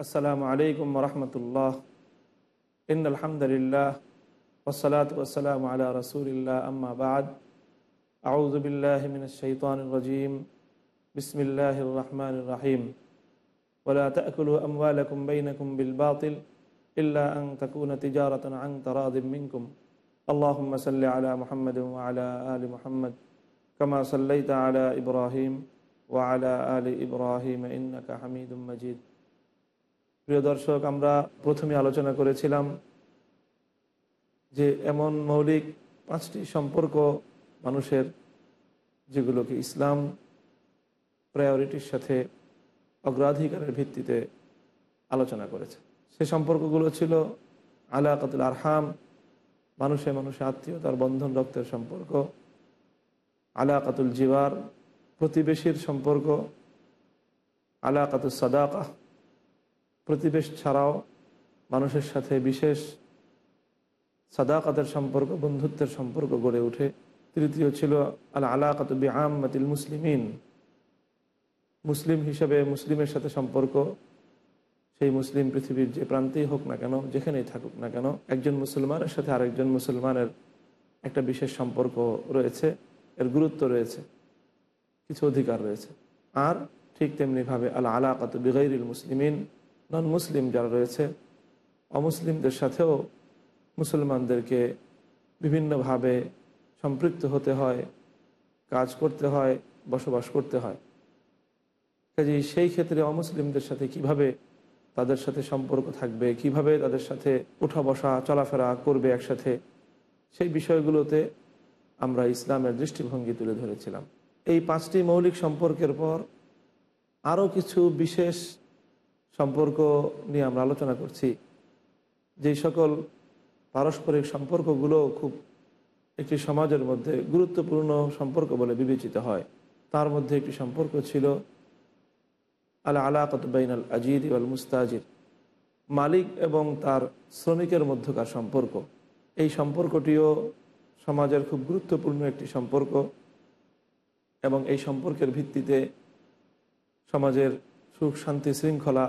আসসালামু আলাইকুম রহমতুল্লাহ ইন আলহামদুলিল্লাহ ওসলাত ওসালাম আলা রসুলিল্লাহ আম্মা বাদ আউজবিল্লাহ মিন শৈতান রাজিম বিসমিল্লাহ রহমান রাহিম ولا تأكلوا أموالكم بينكم بالباطل إلا أن تكون تجارة عن تراض منكم اللهم صل على محمد وعلى آل محمد كما صليت على إبراهيم وعلى آل إبراهيم إنك حميد مجيد প্রিয় দর্শক, আমরা প্রথমে আলোচনা করেছিলাম যে এমন মৌলিক পাঁচটি সম্পর্ক মানুষের যেগুলোকে ইসলাম প্রায়োরিটির সাথে অগ্রাধিকারের ভিত্তিতে আলোচনা করেছে। সে সম্পর্কগুলো ছিল আলাকাতুল আরহাম, মানুষে মানুষে আত্মীয়তার বন্ধন, রক্তের সম্পর্ক, আলাকাতুল জিওয়ার, প্রতিবেশীর সম্পর্ক আলাকাতুল সাদাকা প্রতিবেশ ছাড়াও মানুষের সাথে বিশেষ সাদাকাতের সম্পর্ক, বন্ধুত্বের সম্পর্ক গড়ে ওঠে। তৃতীয় ছিল আল আলাকাত বিআমাতিল মুসলিমিন। মুসলিম হিসেবে মুসলিমের সাথে সম্পর্ক, সেই মুসলিম পৃথিবীর যে প্রান্তেই হোক না কেন, যেখানেই থাকুক না কেন, একজন মুসলমানের সাথে আরেকজন মুসলমানের একটা বিশেষ সম্পর্ক রয়েছে, এর গুরুত্ব রয়েছে, কিছু অধিকার রয়েছে। আর ঠিক তেমনিভাবে আল আলাকাত বিগাইরুল মুসলিমিন নন মুসলিম যারা রয়েছে, অমুসলিমদের সাথেও মুসলমানদেরকে বিভিন্নভাবে সম্পৃক্ত হতে হয়, কাজ করতে হয়, বসবাস করতে হয়। কাজেই সেই ক্ষেত্রে অমুসলিমদের সাথে কীভাবে তাদের সাথে সম্পর্ক থাকবে, কীভাবে তাদের সাথে উঠা বসা চলাফেরা করবে একসাথে, সেই বিষয়গুলোতে আমরা ইসলামের দৃষ্টিভঙ্গি তুলে ধরেছিলাম। এই পাঁচটি মৌলিক সম্পর্কের পর আরও কিছু বিশেষ সম্পর্ক নিয়ে আমরা আলোচনা করছি। যেই সকল পারস্পরিক সম্পর্কগুলো খুব একটি সমাজের মধ্যে গুরুত্বপূর্ণ সম্পর্ক বলে বিবেচিত হয়, তার মধ্যে একটি সম্পর্ক ছিল আল আলাকত বাইন আল আজির আল মুস্তাজির। মালিক এবং তার শ্রমিকের মধ্যকার সম্পর্ক। এই সম্পর্কটিও সমাজের খুব গুরুত্বপূর্ণ একটি সম্পর্ক এবং এই সম্পর্কের ভিত্তিতে সমাজের সুখ শান্তি শৃঙ্খলা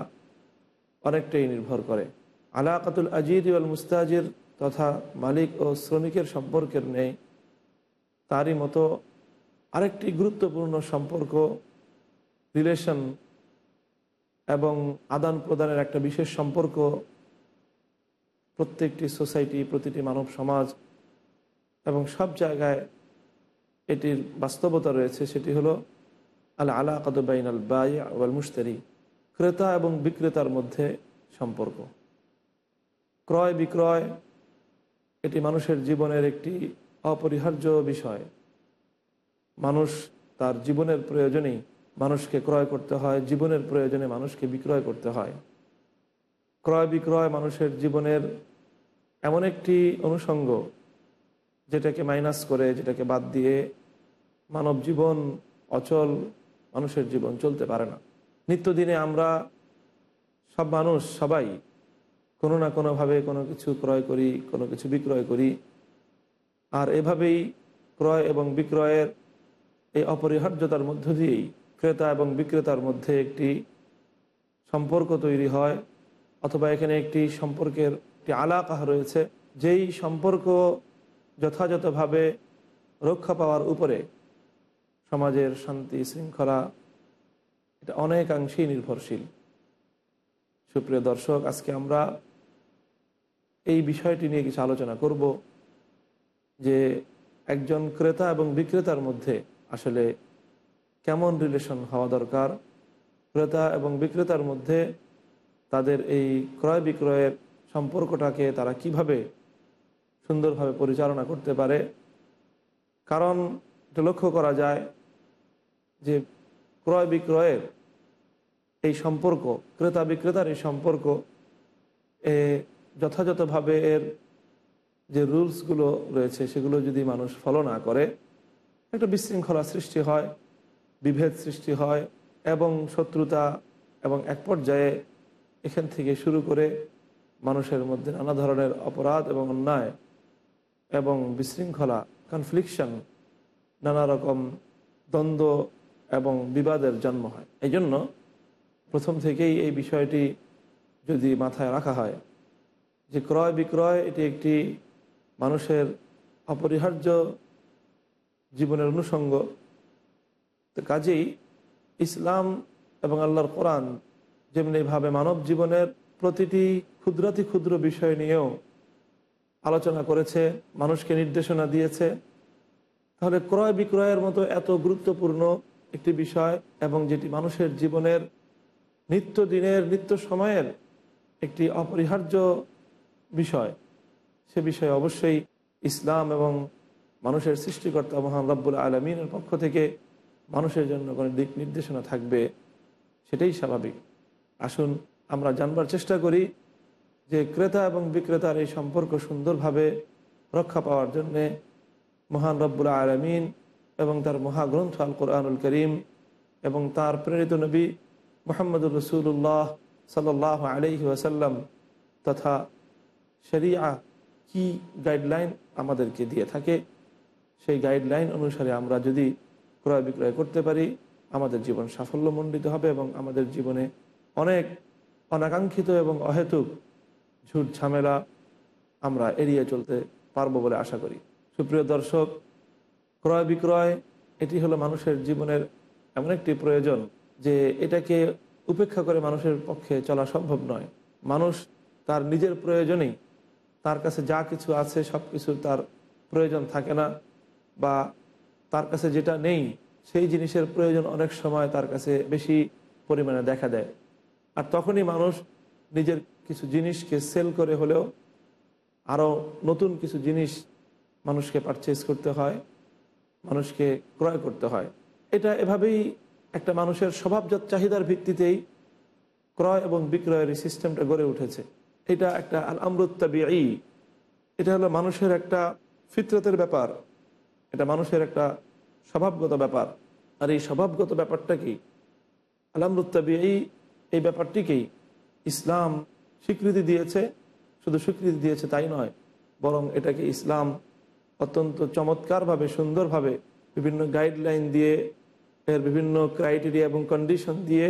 অনেকটাই নির্ভর করে। আলাকাতুল আজির আল মুস্তাজির তথা মালিক ও শ্রমিকের সম্পর্কের নেই। তারই মতো আরেকটি গুরুত্বপূর্ণ সম্পর্ক রিলেশন এবং আদান প্রদানের একটা বিশেষ সম্পর্ক প্রত্যেকটি সোসাইটি প্রতিটি মানব সমাজ এবং সব জায়গায় এটির বাস্তবতা রয়েছে। সেটি হলো আল আলা বাইন আল বাই ওয়াল মুস্তারি ক্রেতা এবং বিক্রেতার মধ্যে সম্পর্ক। ক্রয়, বিক্রয়, এটি মানুষের জীবনের একটি অপরিহার্য বিষয়। মানুষ তার জীবনের প্রয়োজনেই মানুষকে ক্রয় করতে হয়, জীবনের প্রয়োজনে মানুষকে বিক্রয় করতে হয়। ক্রয়, বিক্রয় মানুষের জীবনের এমন একটি অনুষঙ্গ যেটাকে মাইনাস করে, যেটাকে বাদ দিয়ে মানব জীবন অচল, মানুষের জীবন চলতে পারে না। নিত্যদিনে আমরা সব মানুষ, সবাই কোনো না কোনোভাবে কোনো কিছু ক্রয় করি, কোনো কিছু বিক্রয় করি। আর এভাবেই ক্রয় এবং বিক্রয়ের এই অপরিহার্যতার মধ্য দিয়েই ক্রেতা এবং বিক্রেতার মধ্যে একটি সম্পর্ক তৈরি হয়, অথবা এখানে একটি সম্পর্কের একটি আলাকাহ রয়েছে, যেই সম্পর্ক যথাযথভাবে রক্ষা পাওয়ার উপরে সমাজের শান্তি, শৃঙ্খলা এটা অনেকাংশেই নির্ভরশীল। সুপ্রিয় দর্শক, আজকে আমরা এই বিষয়টি নিয়ে কিছু আলোচনা করব যে একজন ক্রেতা এবং বিক্রেতার মধ্যে আসলে কেমন রিলেশন হওয়া দরকার। ক্রেতা এবং বিক্রেতার মধ্যে তাদের এই ক্রয় বিক্রয়ের সম্পর্কটাকে তারা কীভাবে সুন্দরভাবে পরিচালনা করতে পারে। কারণ এটা লক্ষ্য করা যায় যে ক্রয় বিক্রয়ের এই সম্পর্ক, ক্রেতা বিক্রেতার এই সম্পর্ক, এ যথাযথভাবে এর যে রুলসগুলো রয়েছে সেগুলো যদি মানুষ ফলো না করে, একটা বিশৃঙ্খলা সৃষ্টি হয়, বিভেদ সৃষ্টি হয় এবং শত্রুতা এবং এক পর্যায়ে এখান থেকে শুরু করে মানুষের মধ্যে নানা ধরনের অপরাধ এবং অন্যায় এবং বিশৃঙ্খলা কনফ্লিকশন নানা রকম দ্বন্দ্ব এবং বিবাদের জন্ম হয়। এই জন্য প্রথম থেকেই এই বিষয়টি যদি মাথায় রাখা হয়, যে ক্রয় বিক্রয় এটি একটি মানুষের অপরিহার্য জীবনের অনুষঙ্গ। কাজেই ইসলাম এবং আল্লাহর কোরআন যেমনিভাবে মানব জীবনের প্রতিটি ক্ষুদ্রাতি ক্ষুদ্র বিষয় নিয়েও আলোচনা করেছে, মানুষকে নির্দেশনা দিয়েছে, তাহলে ক্রয় বিক্রয়ের মতো এত গুরুত্বপূর্ণ একটি বিষয় এবং যেটি মানুষের জীবনের নিত্য দিনের, নিত্য সময়ের একটি অপরিহার্য বিষয়। সে বিষয়ে অবশ্যই ইসলাম এবং মানুষের সৃষ্টিকর্তা মহান রব্বুল আলমিনের পক্ষ থেকে মানুষের জন্য কোনো দিক নির্দেশনা থাকবে, সেটাই স্বাভাবিক। আসুন আমরা জানবার চেষ্টা করি যে ক্রেতা এবং বিক্রেতার এই সম্পর্ক সুন্দরভাবে রক্ষা পাওয়ার জন্যে মহান রব্বুল আলমিন এবং তার মহাগ্রন্থ আল কোরআনুল করিম এবং তার প্রেরিত নবী মোহাম্মদুর রসুল্লাহ সাল্লাহ আলহি ওয়াসাল্লাম তথা শরিয়া কি গাইডলাইন আমাদেরকে দিয়ে থাকে, সেই গাইডলাইন অনুসারে আমরা যদি ক্রয় বিক্রয় করতে পারি, আমাদের জীবন সাফল্যমণ্ডিত হবে এবং আমাদের জীবনে অনেক অনাকাঙ্ক্ষিত এবং অহেতুক ঝুট ঝামেলা আমরা এড়িয়ে চলতে পারব বলে আশা করি। সুপ্রিয় দর্শক ক্রয় বিক্রয়, এটি হলো মানুষের জীবনের এমন একটি প্রয়োজন যে এটাকে উপেক্ষা করে মানুষের পক্ষে চলা সম্ভব নয়। মানুষ তার নিজের প্রয়োজনেই তার কাছে যা কিছু আছে সব কিছু তার প্রয়োজন থাকে না বা তার কাছে যেটা নেই, সেই জিনিসের প্রয়োজন অনেক সময় তার কাছে বেশি পরিমাণে দেখা দেয়। আর তখনই মানুষ নিজের কিছু জিনিসকে সেল করে হলেও আরও নতুন কিছু জিনিস মানুষকে পারচেস করতে হয়। মানুষকে ক্রয় করতে হয়। এটা এভাবেই একটা মানুষের স্বভাবজাত চাহিদার ভিত্তিতেই ক্রয় এবং বিক্রয়ের এই সিস্টেমটা গড়ে উঠেছে। এটা একটা আল আমরুত্তাবি এটা হলো মানুষের একটা ফিতরতের ব্যাপার। এটা মানুষের একটা স্বভাবগত ব্যাপার। আর এই স্বভাবগত ব্যাপারটা কি? আলামরুত্তাবি এই ব্যাপারটিকেই ইসলাম স্বীকৃতি দিয়েছে। শুধু স্বীকৃতি দিয়েছে তাই নয়, বরং এটাকে ইসলাম অত্যন্ত চমৎকারভাবে, সুন্দরভাবে বিভিন্ন গাইডলাইন দিয়ে, এর বিভিন্ন ক্রাইটেরিয়া এবং কন্ডিশন দিয়ে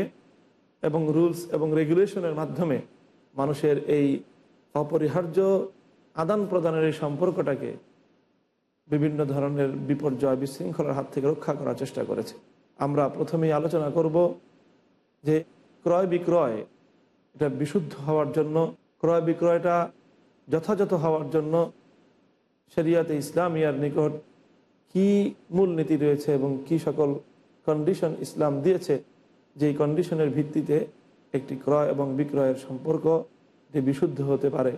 এবং রুলস এবং রেগুলেশনের মাধ্যমে মানুষের এই অপরিহার্য আদান প্রদানের এই সম্পর্কটাকে বিভিন্ন ধরনের বিপর্যয় বিশৃঙ্খলার হাত থেকে রক্ষা করার চেষ্টা করেছে। আমরা প্রথমেই আলোচনা করব যে ক্রয় বিক্রয় এটা বিশুদ্ধ হওয়ার জন্য, ক্রয় বিক্রয়টা যথাযথ হওয়ার জন্য শরিয়াতে ইসলামিয়ার নিকট কি মূলনীতি রয়েছে এবং কি সকল কন্ডিশন ইসলাম দিয়েছে, যেই কন্ডিশনের ভিত্তিতে একটি ক্রয় এবং বিক্রয়ের সম্পর্ক যে বিশুদ্ধ হতে পারে।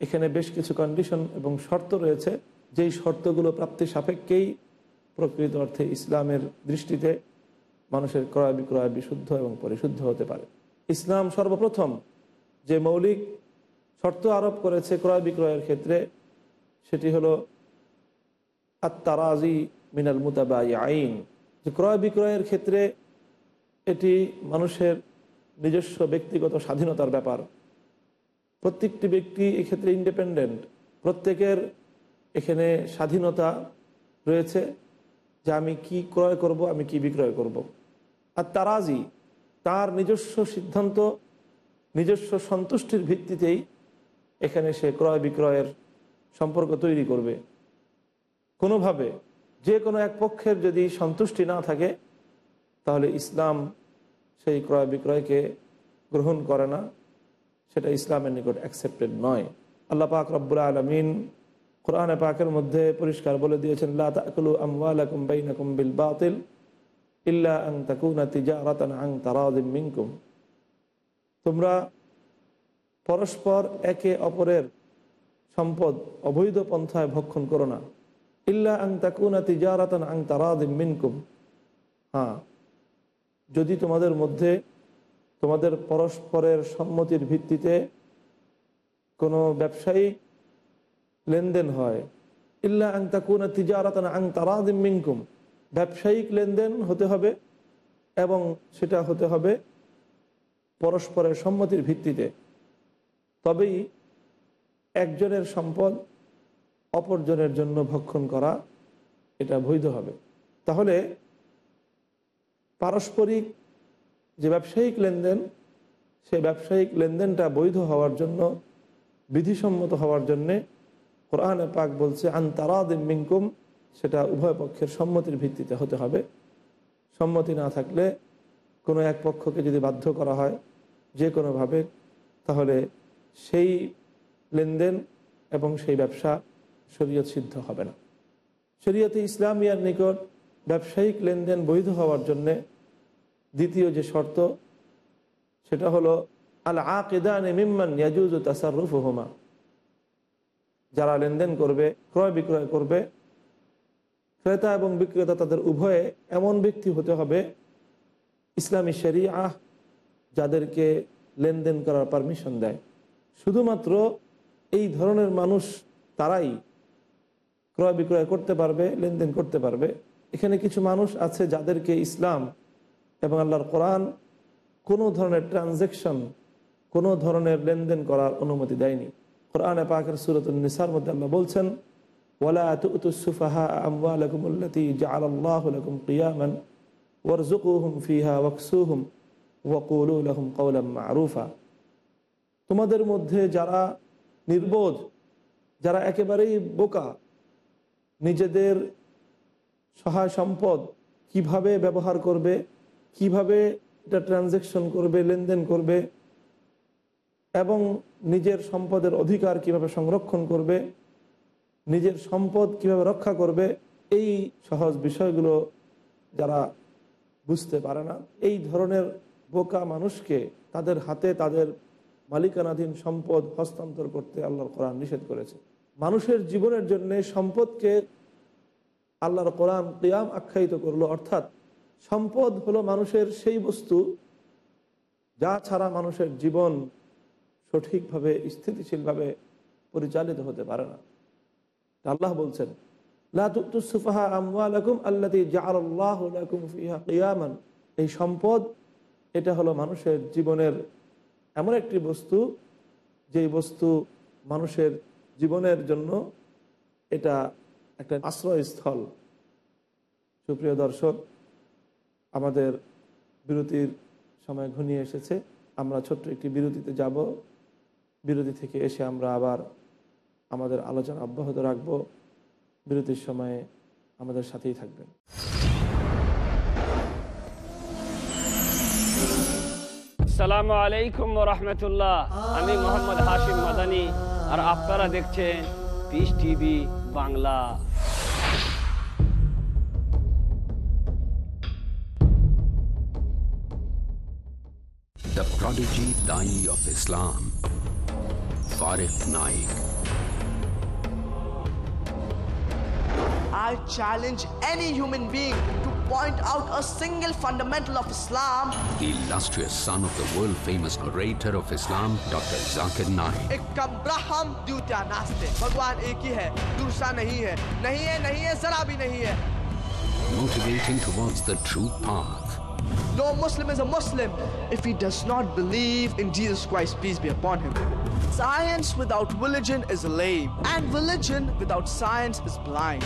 এখানে বেশ কিছু কন্ডিশন এবং শর্ত রয়েছে, যেই শর্তগুলো প্রাপ্তি সাপেক্ষেই প্রকৃত অর্থে ইসলামের দৃষ্টিতে মানুষের ক্রয় বিক্রয় বিশুদ্ধ এবং পরিশুদ্ধ হতে পারে। ইসলাম সর্বপ্রথম যে মৌলিক শর্ত আরোপ করেছে ক্রয় বিক্রয়ের ক্ষেত্রে সেটি হলো আত্মারাজি মিনাল মুতাবাই আইন যে ক্রয় বিক্রয়ের ক্ষেত্রে এটি মানুষের নিজস্ব ব্যক্তিগত স্বাধীনতার ব্যাপার। প্রত্যেকটি ব্যক্তি এক্ষেত্রে ইন্ডিপেন্ডেন্ট প্রত্যেকের এখানে স্বাধীনতা রয়েছে যে আমি কি ক্রয় করব, আমি কি বিক্রয় করব। আর তারাজি তার নিজস্ব সিদ্ধান্ত, নিজস্ব সন্তুষ্টির ভিত্তিতেই এখানে সে ক্রয় বিক্রয়ের সম্পর্ক তৈরি করবে। কোনোভাবে যে কোনো এক পক্ষের যদি সন্তুষ্টি না থাকে, তাহলে ইসলাম সেই ক্রয় বিক্রয়কে গ্রহণ করে না। সেটা ইসলামের নিকট অ্যাকসেপ্টেড নয়। আল্লাহ পাক রব্বুল আলমিন কোরআনে পাকের মধ্যে পরিষ্কার বলে দিয়েছেন বিল বাতিল ইল্লা আন তাকুনা তারাদিম মিনকুম। তোমরা পরস্পর একে অপরের সম্পদ, অবৈধ পন্থায় ভক্ষণ করো না। ইল্লা আং তাকুনা তিজারাতান আং তারাদিম মিনকুম। হ্যাঁ যদি তোমাদের মধ্যে, তোমাদের পরস্পরের সম্মতির ভিত্তিতে কোনো ব্যবসায়িক লেনদেন হয়, ইল্লা আং তাকুনা তিজারাতান আং তারাদিম মিনকুম, ব্যবসায়িক লেনদেন হতে হবে এবং সেটা হতে হবে পরস্পরের সম্মতির ভিত্তিতে। তবেই একজনের সম্পদ অপরজনের জন্য ভক্ষণ করা, এটা বৈধ হবে। তাহলে পারস্পরিক যে ব্যবসায়িক লেনদেন, সে ব্যবসায়িক লেনদেনটা বৈধ হওয়ার জন্য, বিধিসম্মত হওয়ার জন্যে কোরআনে পাক বলছে আন্তারাদিন মিঙ্কুম সেটা উভয় পক্ষের সম্মতির ভিত্তিতে হতে হবে। সম্মতি না থাকলে কোনো এক পক্ষকে যদি বাধ্য করা হয় যে কোনোভাবে, তাহলে সেই লেনদেন এবং সেই ব্যবসা শরীয়ত সিদ্ধ হবে না। শরীয়তে ইসলামিয়ার নিকট ব্যবসায়িক লেনদেন বৈধ হওয়ার জন্যে দ্বিতীয় যে শর্ত, সেটা হলো আল আকেদান মিম্মান ইয়াজুজ তাসারুফ হোমা যারা লেনদেন করবে, ক্রয় বিক্রয় করবে, ক্রেতা এবং বিক্রেতা তাদের উভয়ে এমন ব্যক্তি হতে হবে, ইসলামী শরিয়াহ যাদেরকে লেনদেন করার পারমিশন দেয়। শুধুমাত্র এই ধরনের মানুষ তারাই ক্রয় বিক্রয় করতে পারবে, লেনদেন করতে পারবে। এখানে কিছু মানুষ আছে যাদেরকে ইসলাম এবং আল্লাহর কোরআন কোনো ধরনের ট্রানজেকশন, কোনো ধরনের লেনদেন করার অনুমতি দেয়নি। কোরআনে পাকের সুরত নিসার মধ্যে আল্লাহ বলছেন, ওয়ালা ফিহা ওয়াকসুহুম তোমাদের মধ্যে যারা নির্বোধ, যারা একেবারেই বোকা, নিজেদের সহায় সম্পদ কীভাবে ব্যবহার করবে, কীভাবে এটা ট্রানজেকশন করবে, লেনদেন করবে, এবং নিজের সম্পদের অধিকার কীভাবে সংরক্ষণ করবে, নিজের সম্পদ কীভাবে রক্ষা করবে, এই সহজ বিষয়গুলো যারা বুঝতে পারে না। এই ধরনের বোকা মানুষকে তাদের হাতে, তাদের মালিকানাধীন সম্পদ হস্তান্তর করতে আল্লাহর কোরআন নিষেধ করেছে। মানুষের জীবনের জন্য সম্পদকে আল্লাহর কোরআন কিয়াম আখ্যায়িত করল, অর্থাৎ সম্পদ হলো মানুষের সেই বস্তু যা ছাড়া মানুষের জীবন সঠিকভাবে, স্থিতিশীলভাবে পরিচালিত হতে পারে না। আল্লাহ বলছেন এই সম্পদ, এটা হলো মানুষের জীবনের এমন একটি বস্তু, যেই বস্তু মানুষের জীবনের জন্য এটা একটা আশ্রয়স্থল। সুপ্রিয় দর্শক, আমাদের বিরতির সময় ঘনিয়ে এসেছে। আমরা ছোট্ট একটি বিরতিতে যাব। বিরতি থেকে এসে আমরা আবার আমাদের আলোচনা অব্যাহত রাখব। বিরতির সময়ে আমাদের সাথেই থাকবেন। আসসালামু আলাইকুম রহমতুল্লাহ আমি মোহাম্মদ হাশিম মাদানি আর আপনারা দেখছেন peace TV Bangla The prodigy Dai of Islam. Farid Naik. I challenge any human being to point out a single fundamental of Islam. The illustrious son of the world famous orator of Islam, Dr. Zakir Naik. एक ब्रह्म द्वितीय नास्ते भगवान एक ही है दूसरा नहीं है नहीं है नहीं है जरा भी नहीं है Motivating towards the true path. No Muslim is a Muslim if he does not believe in Jesus Christ, peace be upon him. Science without religion is lame, and religion without science is blind.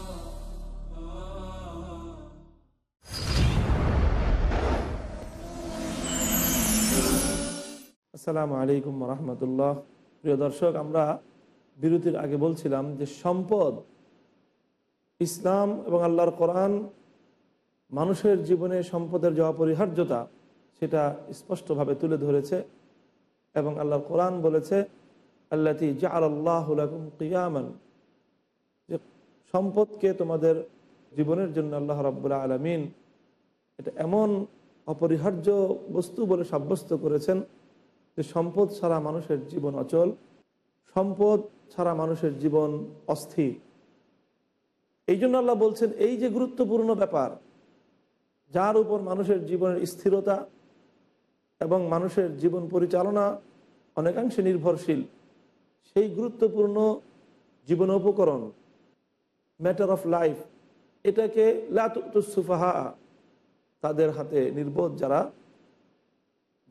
আসসালামু আলাইকুম রহমতুল্লাহ। প্রিয় দর্শক, আমরা বিরতির আগে বলছিলাম যে সম্পদ ইসলাম এবং আল্লাহর কোরআন মানুষের জীবনে সম্পদের যে অপরিহার্যতা, সেটা স্পষ্টভাবে তুলে ধরেছে এবং আল্লাহর কোরআন বলেছে, আল্লাতি জা আল্লাহ কিয়ামান। যে সম্পদকে তোমাদের জীবনের জন্য আল্লাহ রাব্বুল আলমিন এটা এমন অপরিহার্য বস্তু বলে সাব্যস্ত করেছেন যে সম্পদ ছাড়া মানুষের জীবন অচল, সম্পদ ছাড়া মানুষের জীবন অস্থির। এই জন্য আল্লাহ বলছেন, এই যে গুরুত্বপূর্ণ ব্যাপার, যার উপর মানুষের জীবনের স্থিরতা এবং মানুষের জীবন পরিচালনা অনেকাংশে নির্ভরশীল, সেই গুরুত্বপূর্ণ জীবন উপকরণ ম্যাটার অফ লাইফ এটাকে লাতুসুফাহা তাদের হাতে নির্বোধ যারা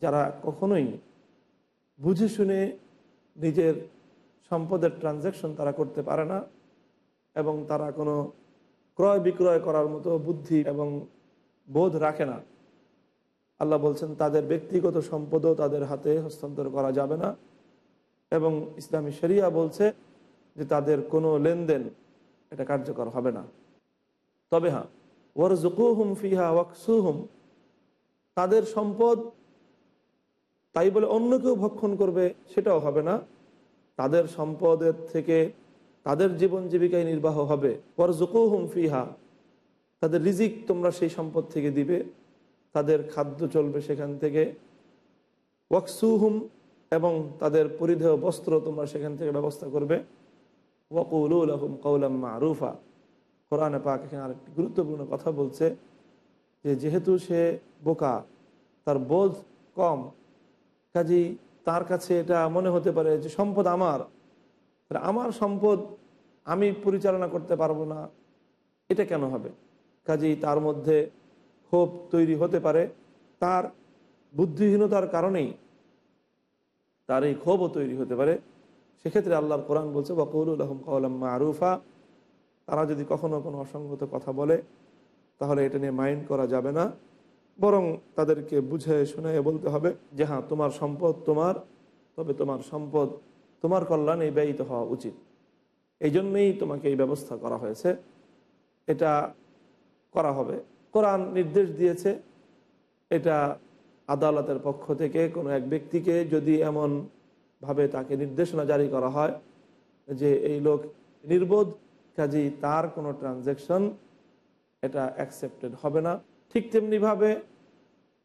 যারা কখনোই বুঝে শুনে নিজের সম্পদের ট্রানজ্যাকশন তারা করতে পারে না এবং তারা কোনো ক্রয় বিক্রয় করার মতো বুদ্ধি এবং বোধ রাখে না। আল্লাহ বলছেন, তাদের ব্যক্তিগত সম্পদও তাদের হাতে হস্তান্তর করা যাবে না এবং ইসলামী শরিয়া বলছে যে তাদের কোনো লেনদেন এটা কার্যকর হবে না। তবে হ্যাঁ জুকুহুম ফিহা ওয়াকসুহুম, তাদের সম্পদ তাই বলে অন্য কেউ ভক্ষণ করবে সেটাও হবে না। তাদের সম্পদের থেকে তাদের জীবন জীবিকায় নির্বাহ হবে। পর জুকুহুম ফিহা। তাদের রিজিক তোমরা সেই সম্পদ থেকে দিবে। তাদের খাদ্য চলবে সেখান থেকে। ওয়াকসুহুম এবং তাদের পরিধেয় বস্ত্র তোমরা সেখান থেকে ব্যবস্থা করবে। ওয়াকুল আহম কৌলাম মারুফা। কোরআনে পাক এখানে আরেকটি গুরুত্বপূর্ণ কথা বলছে যে যেহেতু সে বোকা, তার বোধ কম কাজেই তার কাছে এটা মনে হতে পারে যে সম্পদ আমার। আমার সম্পদ আমি পরিচালনা করতে পারব না। এটা কেন হবে? কাজেই তার মধ্যে ক্ষোভ তৈরি হতে পারে। তার বুদ্ধিহীনতার কারণেই তার এই ক্ষোভও তৈরি হতে পারে। সেক্ষেত্রে আল্লাহর কোরআন বলছে বকৌল আহম কৌলাম আরুফা তারা যদি কখনো কোনো অসঙ্গত কথা বলে, তাহলে এটা নিয়ে মাইন্ড করা যাবে না। বরং তাদেরকে বুঝে শুনে বলতে হবে যে হ্যাঁ তোমার সম্পদ তোমার, তবে তোমার সম্পদ তোমার কল্যাণে ব্যয়িত হওয়া উচিত। এই জন্যেই তোমাকে এই ব্যবস্থা করা হয়েছে। এটা করা হবে। কোরআন নির্দেশ দিয়েছে, এটা আদালতের পক্ষ থেকে কোনো এক ব্যক্তিকে যদি এমন ভাবে তাকে নির্দেশনা জারি করা হয় যে, এই লোক নির্বোধ, কাজেই তার কোনো ট্রানজ্যাকশন এটা অ্যাকসেপ্টেড হবে না। ঠিক তেমনিভাবে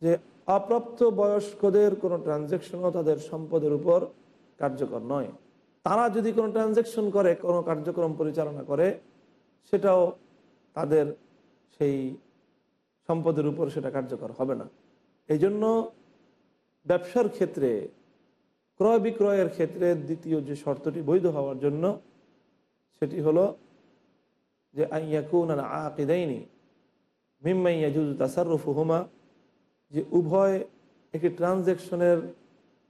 যে অপ্রাপ্ত বয়স্কদের কোনো ট্রানজ্যাকশনও তাদের সম্পদের উপর কার্যকর নয়। তারা যদি কোনো ট্রানজ্যাকশন করে, কোনো কার্যক্রম পরিচালনা করে, সেটাও তাদের সেই সম্পদের উপর সেটা কার্যকর হবে না। এই জন্য ব্যবসার ক্ষেত্রে, ক্রয় বিক্রয়ের ক্ষেত্রে দ্বিতীয় যে শর্তটি বৈধ হওয়ার জন্য, সেটি হলো যে আইয়াকুন আকিদাইনি মিম্মাইয়াজুজ তাসারুফুহুমা যে উভয় একটি ট্রানজ্যাকশনের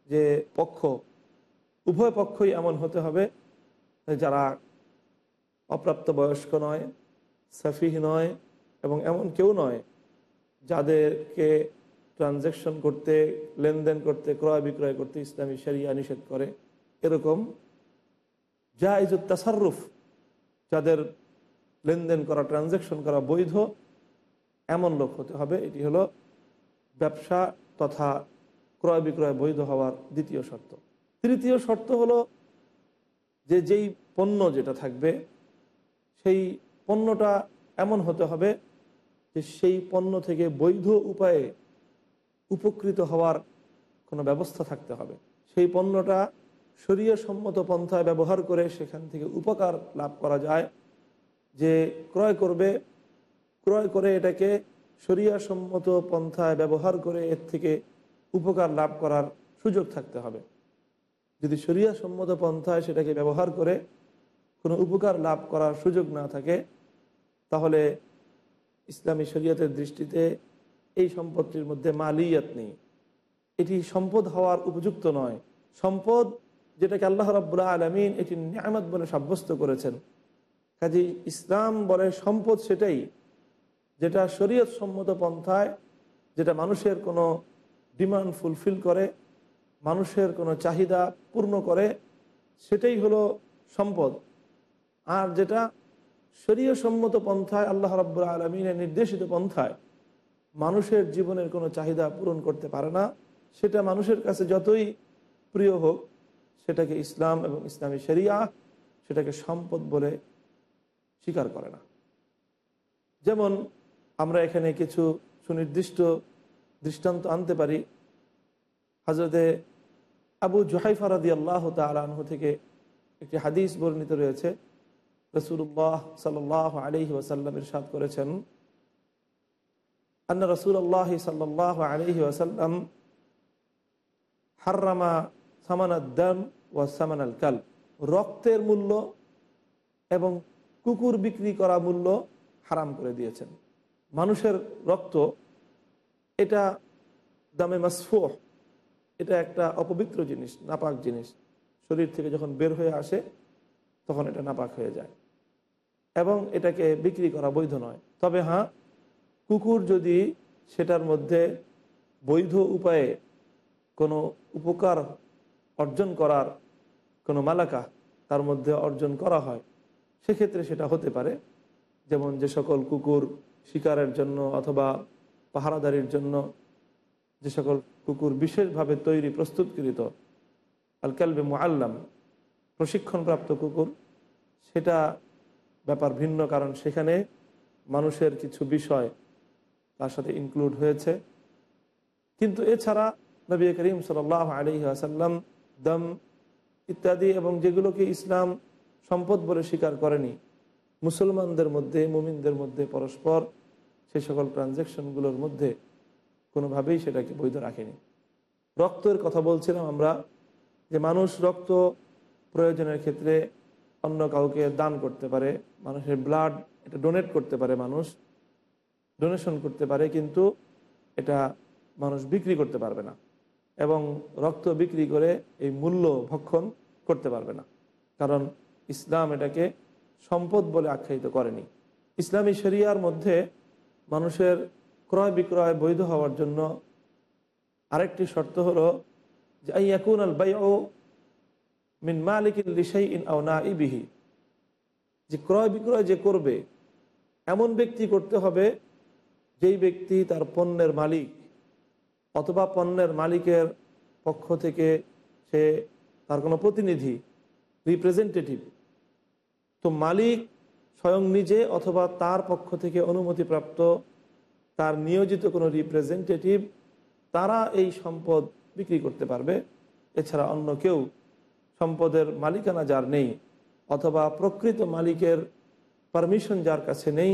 যে পক্ষ, উভয় পক্ষই এমন হতে হবে যারা অপ্রাপ্ত বয়স্ক নয়, সাফিহ নয় এবং এমন কেউ নয় যাদেরকে ট্রানজ্যাকশন করতে, লেনদেন করতে, ক্রয় বিক্রয় করতে ইসলামী শরিয়া নিষেধ করে। এরকম যা ইজুত তাসারুফ যাদের লেনদেন করা ট্রানজ্যাকশন করা বৈধ এমন লোক হতে হবে, এটি হলো ব্যবসা তথা ক্রয় বিক্রয় বৈধ হওয়ার দ্বিতীয় শর্ত। তৃতীয় শর্ত হলো যে যেই পণ্য যেটা থাকবে, সেই পণ্যটা এমন হতে হবে যে সেই পণ্য থেকে বৈধ উপায়ে উপকৃত হওয়ার কোনো ব্যবস্থা থাকতে হবে। সেই পণ্যটা শরীয় সম্মত পন্থায় ব্যবহার করে সেখান থেকে উপকার লাভ করা যায়, যে ক্রয় করবে ক্রয় করে এটাকে সম্মত পন্থায় ব্যবহার করে এর থেকে উপকার লাভ করার সুযোগ থাকতে হবে। যদি সম্মত পন্থায় সেটাকে ব্যবহার করে কোনো উপকার লাভ করার সুযোগ না থাকে, তাহলে ইসলামী শরীয়তের দৃষ্টিতে এই সম্পদটির মধ্যে মালিয়াত নেই। এটি সম্পদ হওয়ার উপযুক্ত নয়। সম্পদ যেটাকে আল্লাহ রাবুল্লাহ আলমিন এটি নিয়ামত বলে সাব্যস্ত করেছেন। কাজে ইসলাম বলে সম্পদ সেটাই যেটা শরীয়ত সম্মত পন্থায়, যেটা মানুষের কোনো ডিমান্ড ফুলফিল করে, মানুষের কোনো চাহিদা পূর্ণ করে, সেটাই হলো সম্পদ। আর যেটা শরীয় সম্মত পন্থায়, আল্লাহ রাব্বুল আলমিনের নির্দেশিত পন্থায়, মানুষের জীবনের কোনো চাহিদা পূরণ করতে পারে না, সেটা মানুষের কাছে যতই প্রিয় হোক, সেটাকে ইসলাম এবং ইসলামী শরিয়া সেটাকে সম্পদ বলে স্বীকার করে না। যেমন আমরা এখানে কিছু সুনির্দিষ্ট দৃষ্টান্ত আনতে পারি। হাজরতে আবু জুহাইফা রাদি আল্লাহ তালাহ থেকে একটি হাদিস বর্ণিত রয়েছে। রসুল্লাহ সাল আলহি ওয়াসাল্লামের সাদ করেছেন, আন্না রসুল্লাহ সাল্লাহ আলহি ওয়াসাল্লাম হার্রামা সামানাদ্দাম ওয়া সামান আল কাল রক্তের মূল্য এবং কুকুর বিক্রি করা মূল্য হারাম করে দিয়েছেন। মানুষের রক্ত, এটা দামে মাসফুহ, এটা একটা অপবিত্র জিনিস, নাপাক জিনিস। শরীর থেকে যখন বের হয়ে আসে, তখন এটা নাপাক হয়ে যায়। এবং এটাকে বিক্রি করা বৈধ নয়। তবে হ্যাঁ কুকুর যদি সেটার মধ্যে বৈধ উপায়ে কোনো উপকার অর্জন করার কোনো মালাকা তার মধ্যে অর্জন করা হয়, সেক্ষেত্রে সেটা হতে পারে। যেমন যে সকল কুকুর শিকারের জন্য অথবা পাহারাদারির জন্য যে সকল কুকুর বিশেষভাবে তৈরি, প্রস্তুতকৃত আল কালবে মোয়াল্লাম প্রশিক্ষণপ্রাপ্ত কুকুর, সেটা ব্যাপার ভিন্ন, কারণ সেখানে মানুষের কিছু বিষয় তার সাথে ইনক্লুড হয়েছে। কিন্তু এছাড়া নবী করিম সাল আলী আসাল্লাম দম ইত্যাদি এবং যেগুলোকে ইসলাম সম্পদ বলে স্বীকার করেনি মুসলমানদের মধ্যে, মুমিনদের মধ্যে, পরস্পর সেই সকল ট্রানজ্যাকশনগুলোর মধ্যে কোনোভাবেই সেটাকে বৈধ রাখেনি। রক্তের কথা বলছিলাম আমরা যে মানুষ রক্ত প্রয়োজনের ক্ষেত্রে অন্য কাউকে দান করতে পারে, মানুষের ব্লাড এটা ডোনেট করতে পারে মানুষ ডোনেশন করতে পারে, কিন্তু এটা মানুষ বিক্রি করতে পারবে না এবং রক্ত বিক্রি করে এই মূল্য ভক্ষণ করতে পারবে না। কারণ ইসলাম এটাকে সম্পদ বলে আখ্যায়িত করেনি। ইসলামী শরিয়ার মধ্যে মানুষের ক্রয় বিক্রয় বৈধ হওয়ার জন্য আরেকটি শর্ত হলো যে ইয়াকুন আল by O mean Malik লিসাই in Aona ইবিহি যে ক্রয় বিক্রয় যে করবে, এমন ব্যক্তি করতে হবে যেই ব্যক্তি তার পণ্যের মালিক অথবা পণ্যের মালিকের পক্ষ থেকে সে তার কোনো প্রতিনিধি রিপ্রেজেন্টেটিভ তো মালিক স্বয়ং নিজে অথবা তার পক্ষ থেকে অনুমতিপ্রাপ্ত, তার নিয়োজিত কোনো রিপ্রেজেন্টেটিভ তারা এই সম্পদ বিক্রি করতে পারবে। এছাড়া অন্য কেউ সম্পদের মালিকানা যার নেই অথবা প্রকৃত মালিকের পারমিশন যার কাছে নেই,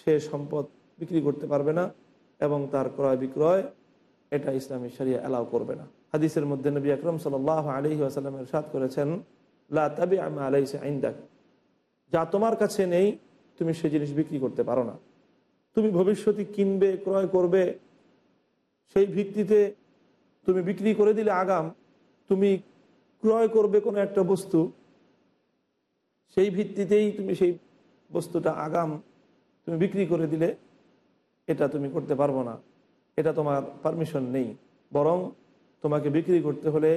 সে সম্পদ বিক্রি করতে পারবে না এবং তার ক্রয় বিক্রয় এটা ইসলামী শরিয়া অ্যালাউ করবে না। হাদিসের মধ্যে নবী আকরম সাল আলহি আসাল্লামের সাদ করেছেন, লা তাবি আমি আলাইসে আইন্দাক যা তোমার কাছে নেই, তুমি সেই জিনিস বিক্রি করতে পারো না। তুমি ভবিষ্যতে কিনবে, ক্রয় করবে, সেই ভিত্তিতে তুমি বিক্রি করে দিলে আগাম, তুমি ক্রয় করবে কোনো একটা বস্তু, সেই ভিত্তিতেই তুমি সেই বস্তুটা আগাম, তুমি বিক্রি করে দিলে এটা তুমি করতে পারব না। এটা তোমার পারমিশন নেই। বরং তোমাকে বিক্রি করতে হলে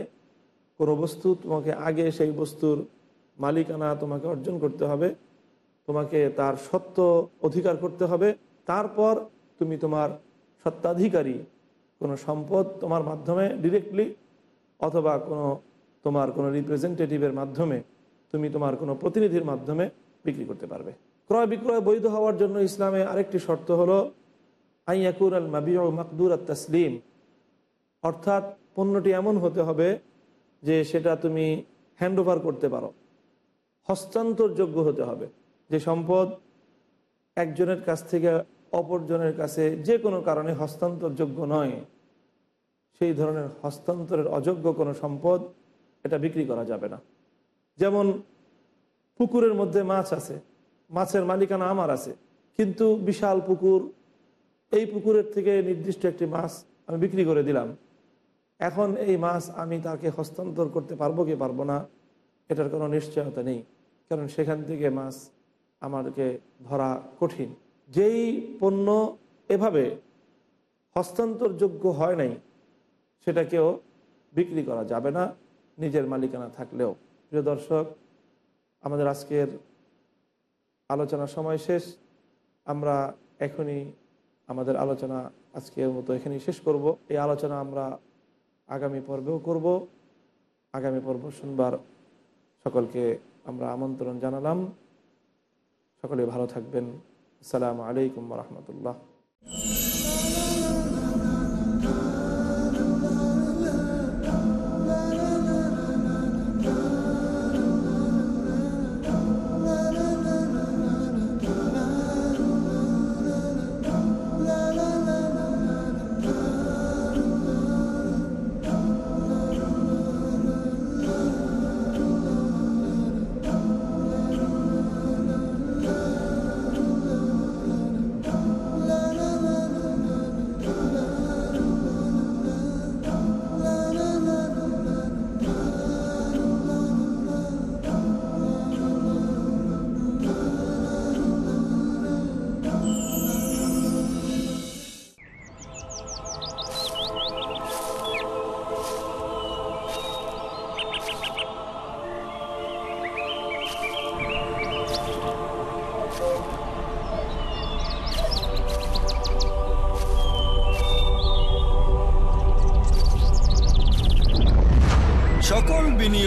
কোনো বস্তু তোমাকে আগে সেই বস্তুর মালিকানা তোমাকে অর্জন করতে হবে, তোমাকে তার সত্য অধিকার করতে হবে, তারপর তুমি তোমার সত্ত্বাধিকারী, কোনো সম্পদ তোমার মাধ্যমে ডিরেক্টলি অথবা কোনো তোমার কোনো রিপ্রেজেন্টেটিভের মাধ্যমে তুমি তোমার কোনো প্রতিনিধির মাধ্যমে বিক্রি করতে পারবে। ক্রয় বিক্রয় বৈধ হওয়ার জন্য ইসলামে আরেকটি শর্ত হলো আইয়াকুর আল মাবিউ মাকদুর আত তসলিম। অর্থাৎ পণ্যটি এমন হতে হবে যে সেটা তুমি হ্যান্ড করতে পারো। হস্তান্তরযোগ্য হতে হবে। যে সম্পদ একজনের কাছ থেকে অপরজনের কাছে যে কোনো কারণে হস্তান্তরযোগ্য নয়, সেই ধরনের হস্তান্তরের অযোগ্য কোনো সম্পদ এটা বিক্রি করা যাবে না। যেমন পুকুরের মধ্যে মাছ আছে, মাছের মালিকানা আমার আছে, কিন্তু বিশাল পুকুর, এই পুকুরের থেকে নির্দিষ্ট একটি মাছ আমি বিক্রি করে দিলাম। এখন এই মাছ আমি তাকে হস্তান্তর করতে পারব কি পারব না, এটার কোনো নিশ্চয়তা নেই। কারণ সেখান থেকে মাছ আমাদেরকে ধরা কঠিন। যেই পণ্য এভাবে হস্তান্তরযোগ্য হয় নাই, সেটাকেও বিক্রি করা যাবে না নিজের মালিকানা থাকলেও। প্রিয় দর্শক, আমাদের আজকের আলোচনার সময় শেষ। আমরা এখনই আমাদের আলোচনা আজকের মতো এখানেই শেষ করব। এই আলোচনা আমরা আগামী পর্বেও করব। আগামী পর্ব শুনবার সকলকে আমরা আমন্ত্রণ জানালাম। সকলে ভালো থাকবেন। আসসালামু আলাইকুম রহমতুল্লাহ।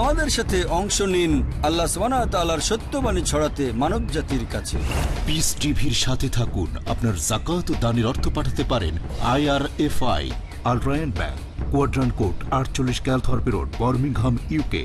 আমাদের সাথে অংশ নিন আল্লাহ সালার সত্যবাণী ছড়াতে মানব জাতির কাছে। পিস টিভির সাথে থাকুন। আপনার জাকাত দানের অর্থ পাঠাতে পারেন I R F I Al Rayan bank quadrant code আটচল্লিশ Calthorpe road Birmingham UK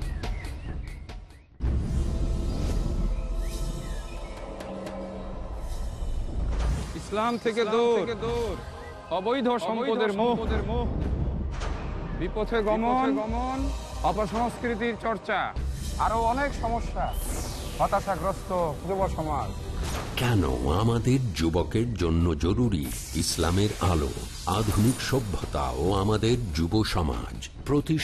ইসলাম থেকে দূর। অবৈধ সম্পদের মোহ। বিপথে গমন। গমন। অপসংস্কৃতির চর্চা। আরও অনেক সমস্যা। হতাশাগ্রস্ত যুব সমাজ। কেন আমাদের যুবকের জন্য জরুরি ইসলামের আলো আধুনিক সভ্যতা ও আমাদের যুব সমাজ? প্রতি